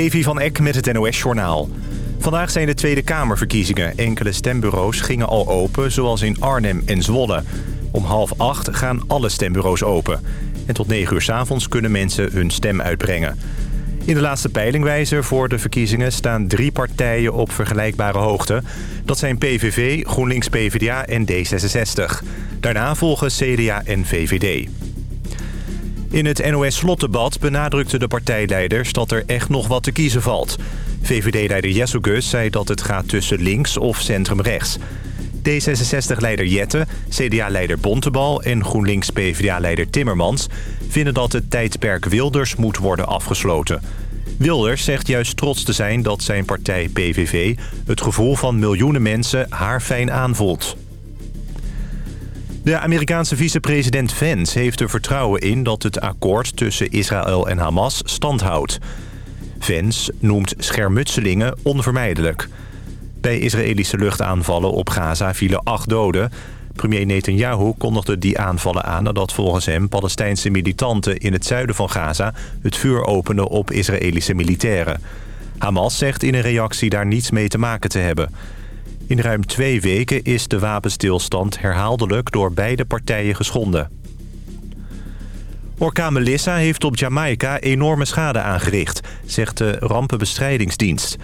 Evi van Eck met het NOS-journaal. Vandaag zijn de Tweede Kamerverkiezingen. Enkele stembureaus gingen al open, zoals in Arnhem en Zwolle. Om half acht gaan alle stembureaus open. En tot negen uur s avonds kunnen mensen hun stem uitbrengen. In de laatste peilingwijzer voor de verkiezingen staan drie partijen op vergelijkbare hoogte. Dat zijn PVV, GroenLinks PvdA en D66. Daarna volgen CDA en VVD. In het NOS-slotdebat benadrukten de partijleiders dat er echt nog wat te kiezen valt. VVD-leider Gus zei dat het gaat tussen links of centrum-rechts. D66-leider Jette, CDA-leider Bontebal en GroenLinks-PVDA-leider Timmermans... vinden dat het tijdperk Wilders moet worden afgesloten. Wilders zegt juist trots te zijn dat zijn partij PVV... het gevoel van miljoenen mensen haar fijn aanvoelt. De Amerikaanse vicepresident Vance heeft er vertrouwen in dat het akkoord tussen Israël en Hamas standhoudt. Vance noemt schermutselingen onvermijdelijk. Bij Israëlische luchtaanvallen op Gaza vielen acht doden. Premier Netanyahu kondigde die aanvallen aan nadat volgens hem Palestijnse militanten in het zuiden van Gaza het vuur openden op Israëlische militairen. Hamas zegt in een reactie daar niets mee te maken te hebben. In ruim twee weken is de wapenstilstand herhaaldelijk door beide partijen geschonden. Orkaan Melissa heeft op Jamaica enorme schade aangericht, zegt de rampenbestrijdingsdienst.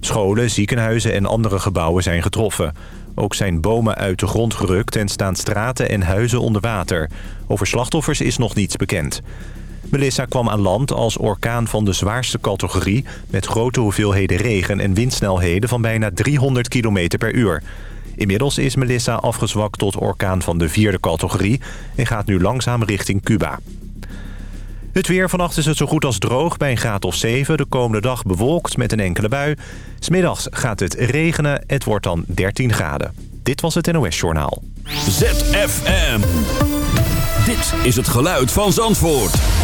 Scholen, ziekenhuizen en andere gebouwen zijn getroffen. Ook zijn bomen uit de grond gerukt en staan straten en huizen onder water. Over slachtoffers is nog niets bekend. Melissa kwam aan land als orkaan van de zwaarste categorie... met grote hoeveelheden regen en windsnelheden van bijna 300 km per uur. Inmiddels is Melissa afgezwakt tot orkaan van de vierde categorie... en gaat nu langzaam richting Cuba. Het weer vannacht is het zo goed als droog bij een graad of 7. De komende dag bewolkt met een enkele bui. Smiddags gaat het regenen. Het wordt dan 13 graden. Dit was het NOS Journaal. ZFM. Dit is het geluid van Zandvoort.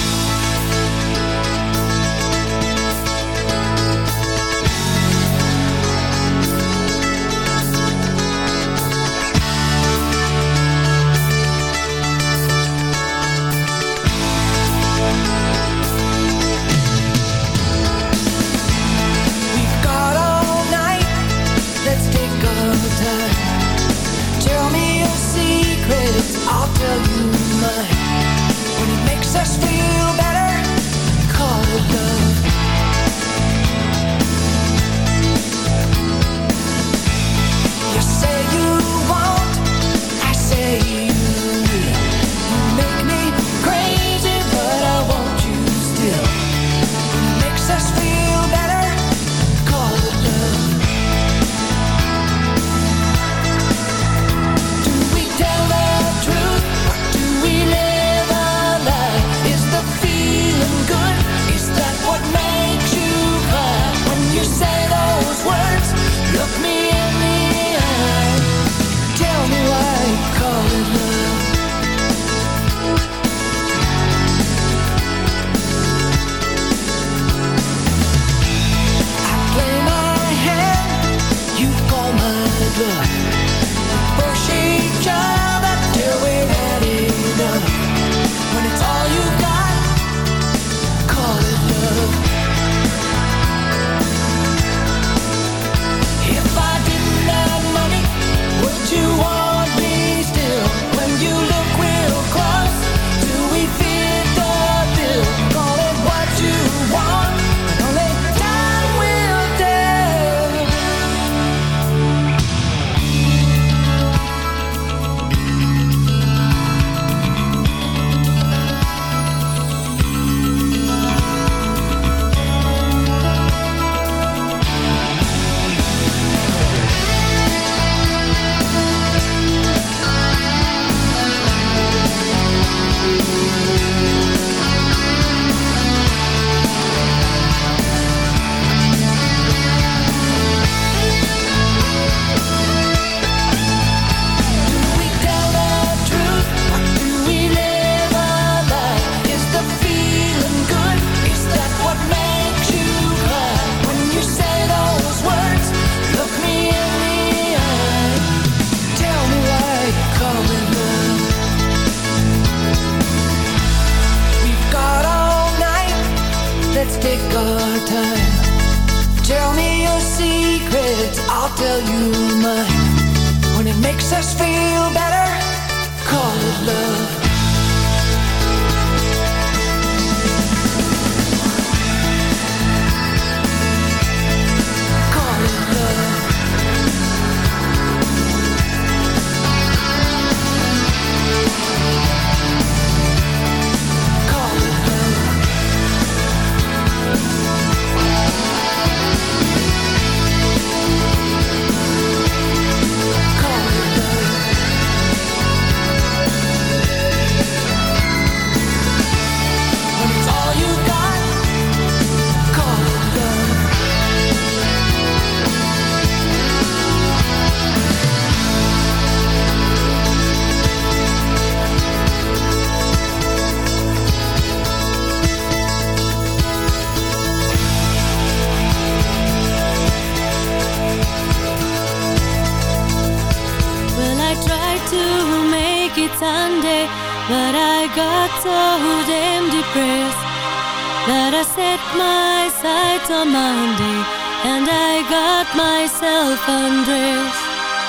Myself undressed.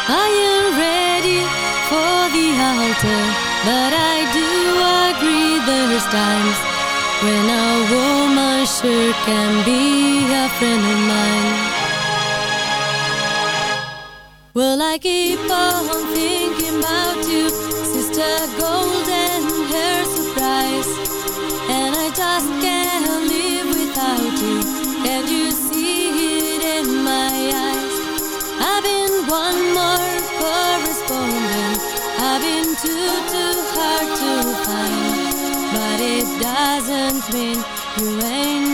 I am ready for the altar, but I do agree there's times when a woman sure can be a friend of mine. Well, I keep on thinking about you, sister golden one more correspondent. I've been too, too hard to find. But it doesn't mean you ain't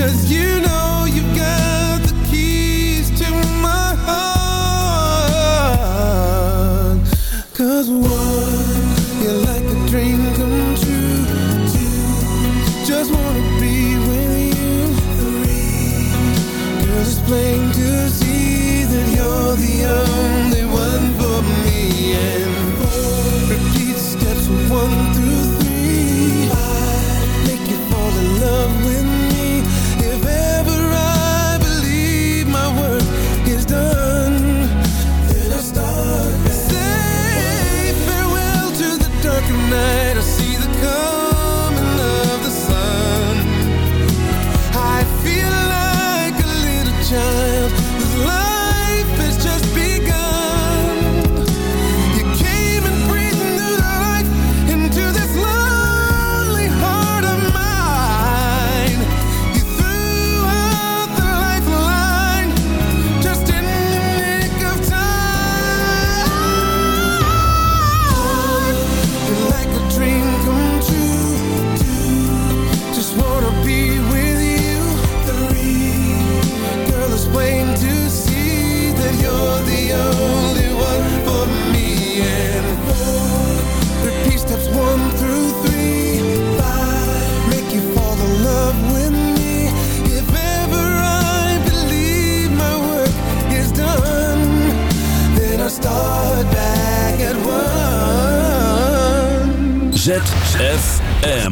Cause you know ZFM.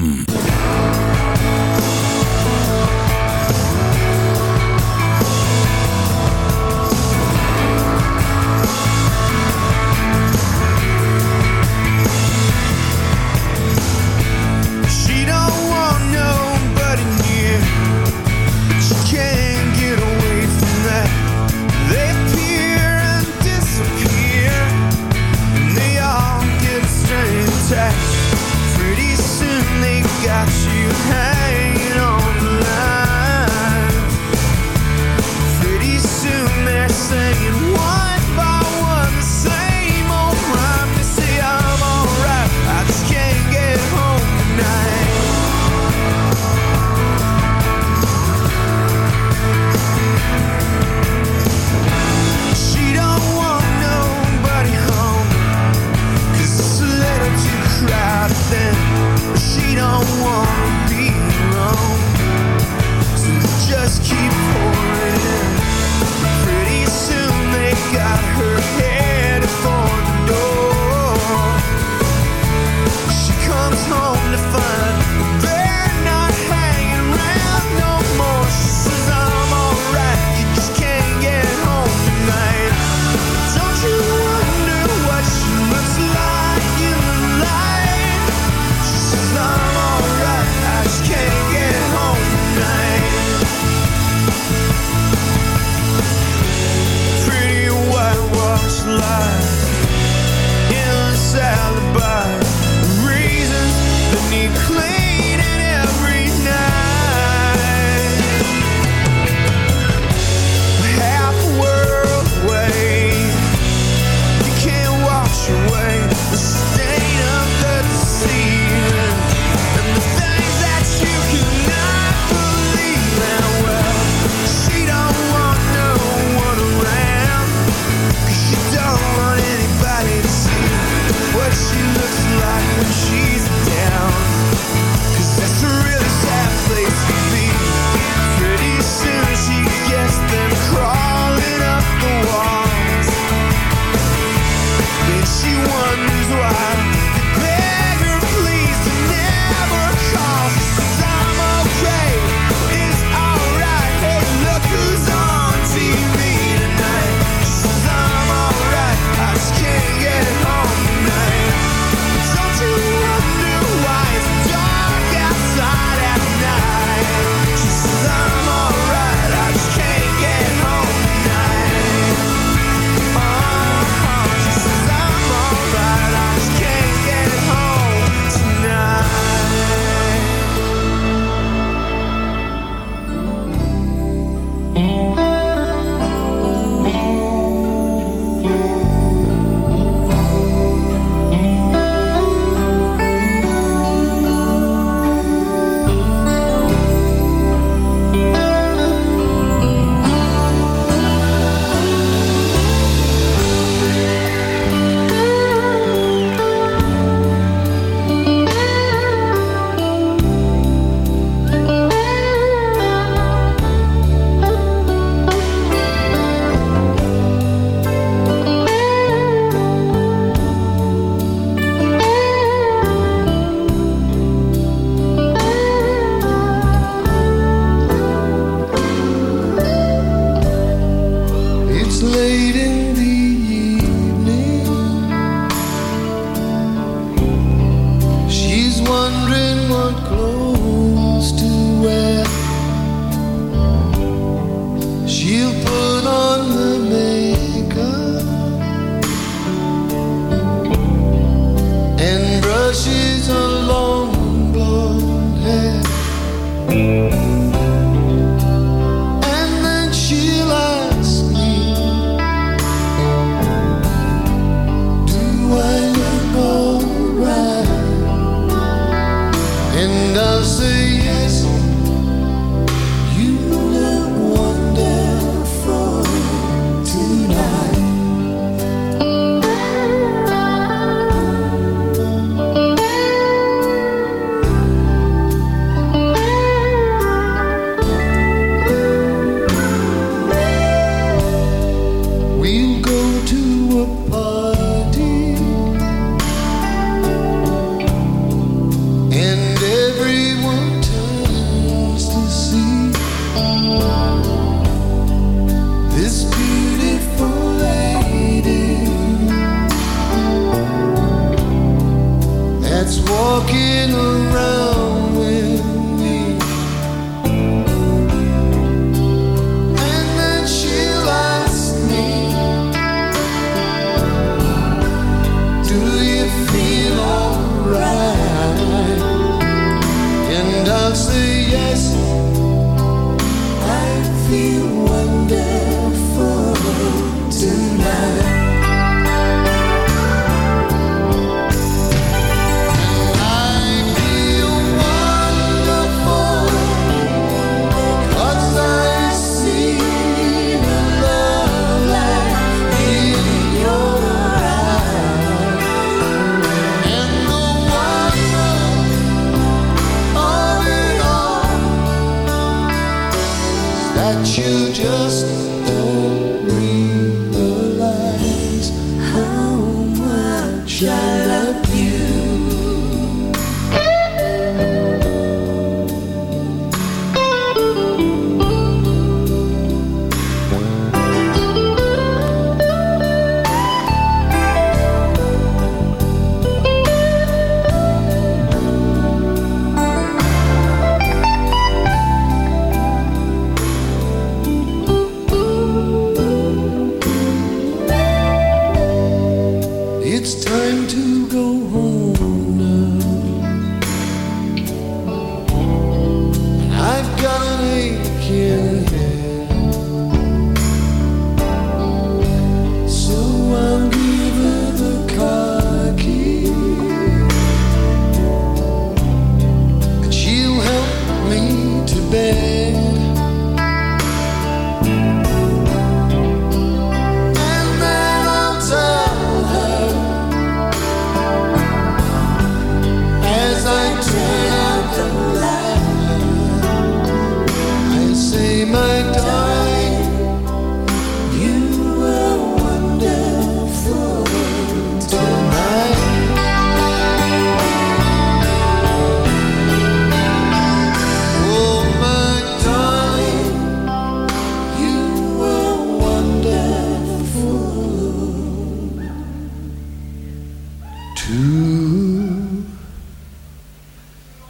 to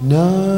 none.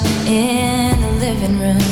in the living room.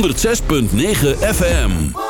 106.9 FM.